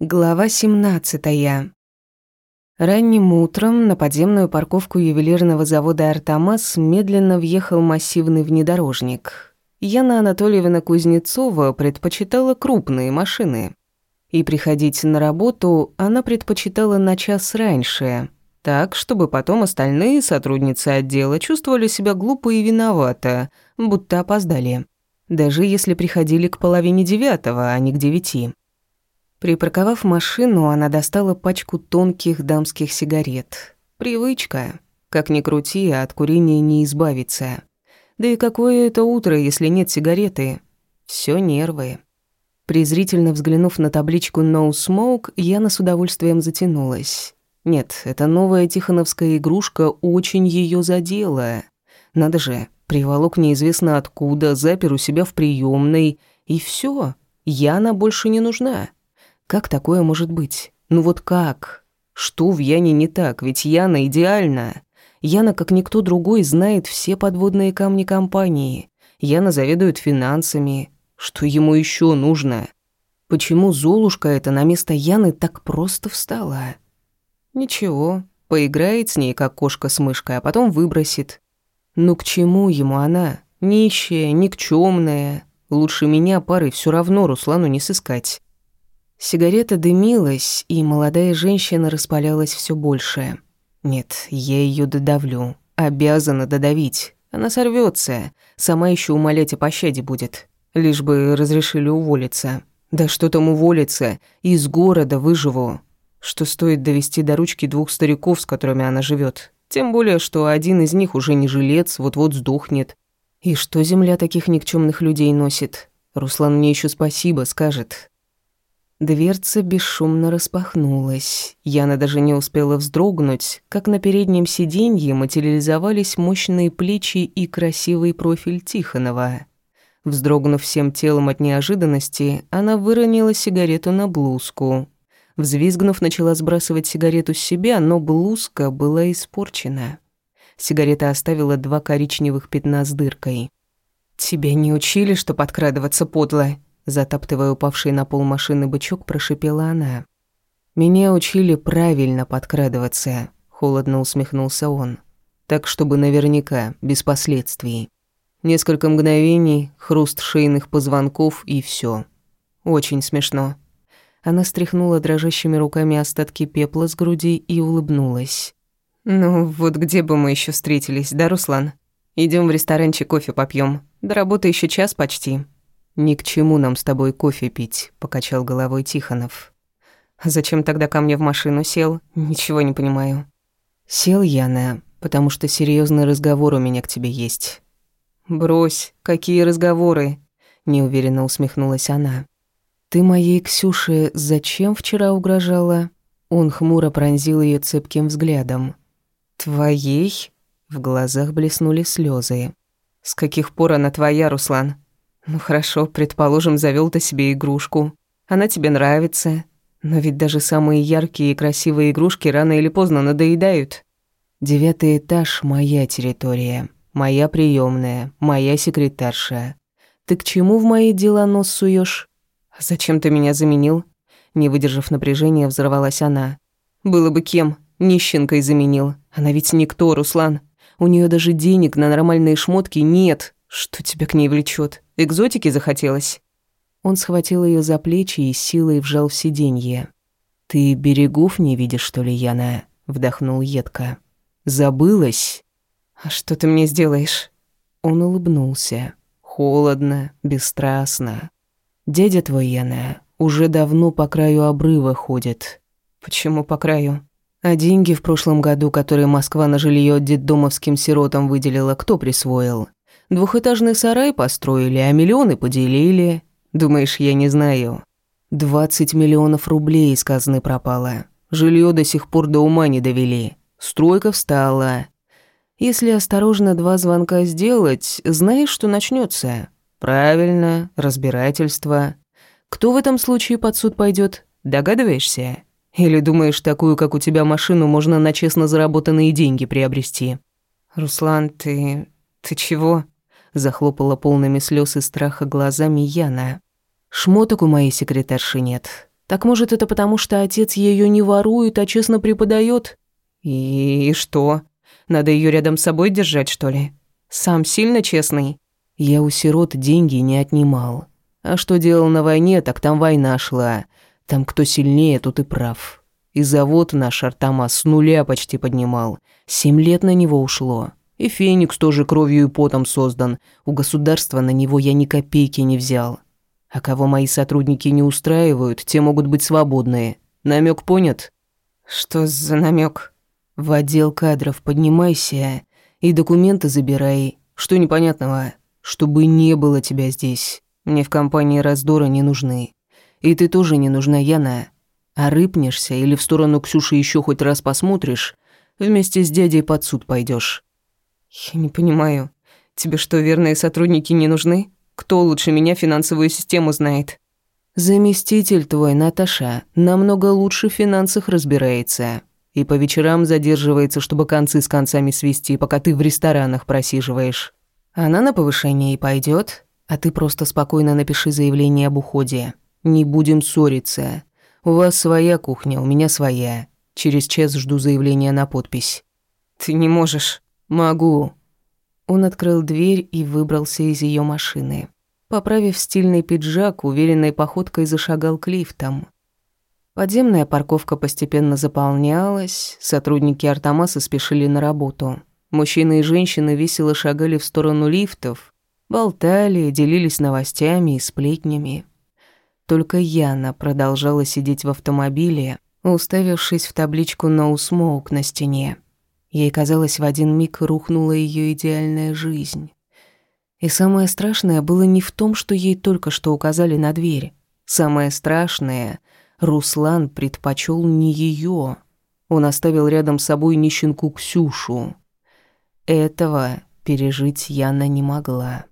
Глава 17. Ранним утром на подземную парковку ювелирного завода «Артамас» медленно въехал массивный внедорожник. Яна Анатольевна Кузнецова предпочитала крупные машины. И приходить на работу она предпочитала на час раньше, так, чтобы потом остальные сотрудницы отдела чувствовали себя глупо и виновато, будто опоздали. Даже если приходили к половине девятого, а не к девяти. Припарковав машину, она достала пачку тонких дамских сигарет. Привычка. Как ни крути, а от курения не избавиться. Да и какое это утро, если нет сигареты? Все нервы. Презрительно взглянув на табличку «No Smoke», Яна с удовольствием затянулась. Нет, эта новая тихоновская игрушка очень ее задела. Надо же, приволок неизвестно откуда, запер у себя в приемной, и все. Яна больше не нужна. Как такое может быть? Ну вот как? Что в Яне не так? Ведь Яна идеальна. Яна, как никто другой, знает все подводные камни компании. Яна заведует финансами. Что ему еще нужно? Почему Золушка это на место Яны так просто встала? Ничего, поиграет с ней, как кошка с мышкой, а потом выбросит. Ну к чему ему она? Нищая, никчемная. Лучше меня пары все равно Руслану не сыскать. Сигарета дымилась, и молодая женщина распалялась все больше. Нет, я ее додавлю. Обязана додавить. Она сорвется, Сама еще умолять о пощаде будет. Лишь бы разрешили уволиться. Да что там уволиться? Из города выживу. Что стоит довести до ручки двух стариков, с которыми она живет. Тем более, что один из них уже не жилец, вот-вот сдохнет. И что земля таких никчемных людей носит? Руслан мне еще спасибо скажет. Дверца бесшумно распахнулась. Яна даже не успела вздрогнуть, как на переднем сиденье материализовались мощные плечи и красивый профиль Тихонова. Вздрогнув всем телом от неожиданности, она выронила сигарету на блузку. Взвизгнув, начала сбрасывать сигарету с себя, но блузка была испорчена. Сигарета оставила два коричневых пятна с дыркой. «Тебя не учили, что подкрадываться подло?» Затаптывая упавший на пол машины бычок, прошипела она. «Меня учили правильно подкрадываться», — холодно усмехнулся он. «Так, чтобы наверняка, без последствий. Несколько мгновений, хруст шейных позвонков и все. Очень смешно». Она стряхнула дрожащими руками остатки пепла с груди и улыбнулась. «Ну, вот где бы мы еще встретились, да, Руслан? Идем в ресторанчик кофе попьем. До работы еще час почти». «Ни к чему нам с тобой кофе пить», — покачал головой Тихонов. «Зачем тогда ко мне в машину сел? Ничего не понимаю». «Сел Яна, потому что серьезный разговор у меня к тебе есть». «Брось, какие разговоры?» — неуверенно усмехнулась она. «Ты моей Ксюше зачем вчера угрожала?» Он хмуро пронзил ее цепким взглядом. «Твоей?» — в глазах блеснули слезы. «С каких пор она твоя, Руслан?» Ну хорошо, предположим, завёл ты себе игрушку. Она тебе нравится. Но ведь даже самые яркие и красивые игрушки рано или поздно надоедают. Девятый этаж — моя территория. Моя приемная, моя секретарша. Ты к чему в мои дела нос суешь? Зачем ты меня заменил? Не выдержав напряжения, взорвалась она. Было бы кем, нищенкой заменил. Она ведь никто, Руслан. У нее даже денег на нормальные шмотки нет. Что тебя к ней влечет? Экзотики захотелось?» Он схватил ее за плечи и силой вжал в сиденье. «Ты берегов не видишь, что ли, Яна?» — вдохнул едко. «Забылась?» «А что ты мне сделаешь?» Он улыбнулся. Холодно, бесстрастно. «Дядя твой, Яна, уже давно по краю обрыва ходит». «Почему по краю?» «А деньги в прошлом году, которые Москва на жилье детдомовским сиротам выделила, кто присвоил?» Двухэтажный сарай построили, а миллионы поделили. Думаешь, я не знаю? Двадцать миллионов рублей из казны пропало. Жилье до сих пор до ума не довели. Стройка встала. Если осторожно два звонка сделать, знаешь, что начнется? Правильно, разбирательство. Кто в этом случае под суд пойдет? Догадываешься? Или думаешь, такую, как у тебя, машину можно на честно заработанные деньги приобрести? Руслан, ты... ты чего? Захлопала полными слез и страха глазами Яна. «Шмоток у моей секретарши нет. Так может, это потому, что отец ее не ворует, а честно преподает? И, и что? Надо ее рядом с собой держать, что ли? Сам сильно честный? Я у сирот деньги не отнимал. А что делал на войне, так там война шла. Там кто сильнее, тот и прав. И завод наш Артамас с нуля почти поднимал. Семь лет на него ушло. И Феникс тоже кровью и потом создан. У государства на него я ни копейки не взял. А кого мои сотрудники не устраивают, те могут быть свободные. Намек понят? Что за намек? В отдел кадров поднимайся и документы забирай. Что непонятного? Чтобы не было тебя здесь. Мне в компании раздора не нужны. И ты тоже не нужна, Яна. А рыпнешься или в сторону Ксюши еще хоть раз посмотришь, вместе с дядей под суд пойдешь. Я не понимаю. Тебе что, верные сотрудники не нужны? Кто лучше меня финансовую систему знает? Заместитель твой, Наташа, намного лучше в финансах разбирается. И по вечерам задерживается, чтобы концы с концами свести, пока ты в ресторанах просиживаешь. Она на повышение и пойдет, а ты просто спокойно напиши заявление об уходе. Не будем ссориться. У вас своя кухня, у меня своя. Через час жду заявления на подпись. Ты не можешь. Могу. Он открыл дверь и выбрался из ее машины. Поправив стильный пиджак, уверенной походкой зашагал к лифтам. Подземная парковка постепенно заполнялась, сотрудники Артамаса спешили на работу. Мужчины и женщины весело шагали в сторону лифтов, болтали, делились новостями и сплетнями. Только Яна продолжала сидеть в автомобиле, уставившись в табличку «No Smoke» на стене. Ей казалось, в один миг рухнула ее идеальная жизнь. И самое страшное было не в том, что ей только что указали на дверь. Самое страшное — Руслан предпочел не ее. Он оставил рядом с собой нищенку Ксюшу. Этого пережить Яна не могла.